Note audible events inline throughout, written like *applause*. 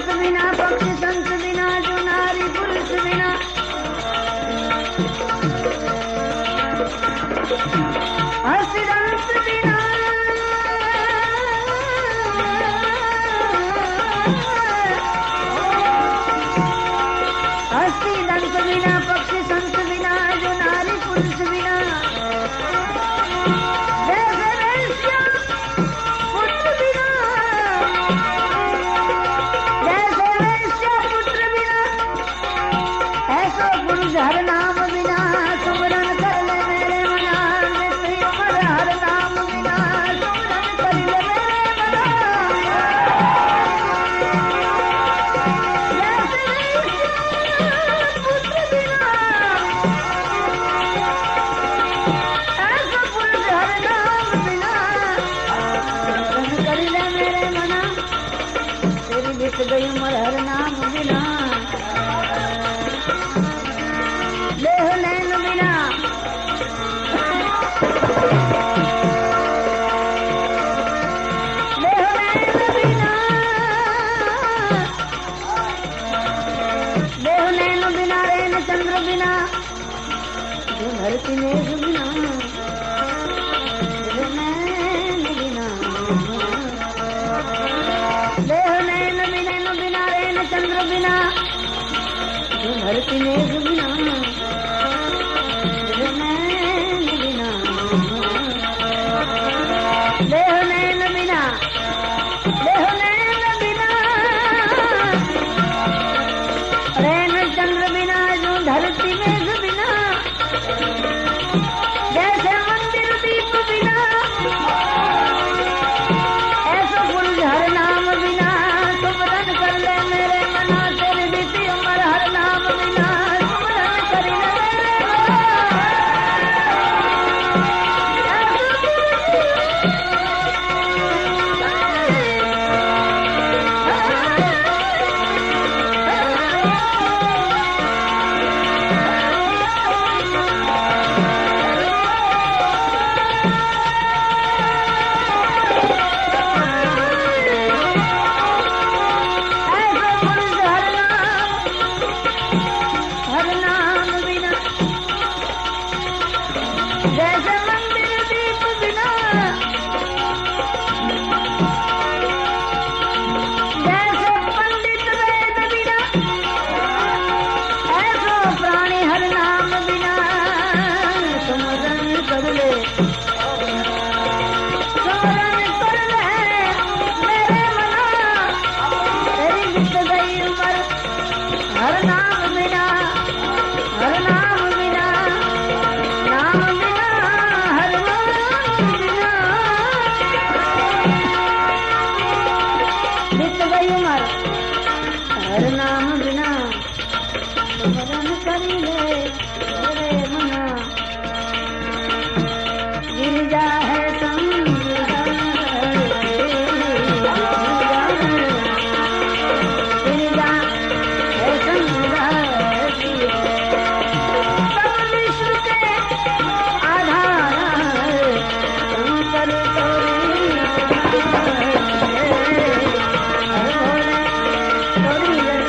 पंख बिना पक्षी संख बिना जो नारी पुरुष बिना। हस्त बिना चंद्र बिना जो धरती में जुबिना Hallelujah.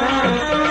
Bye. *laughs*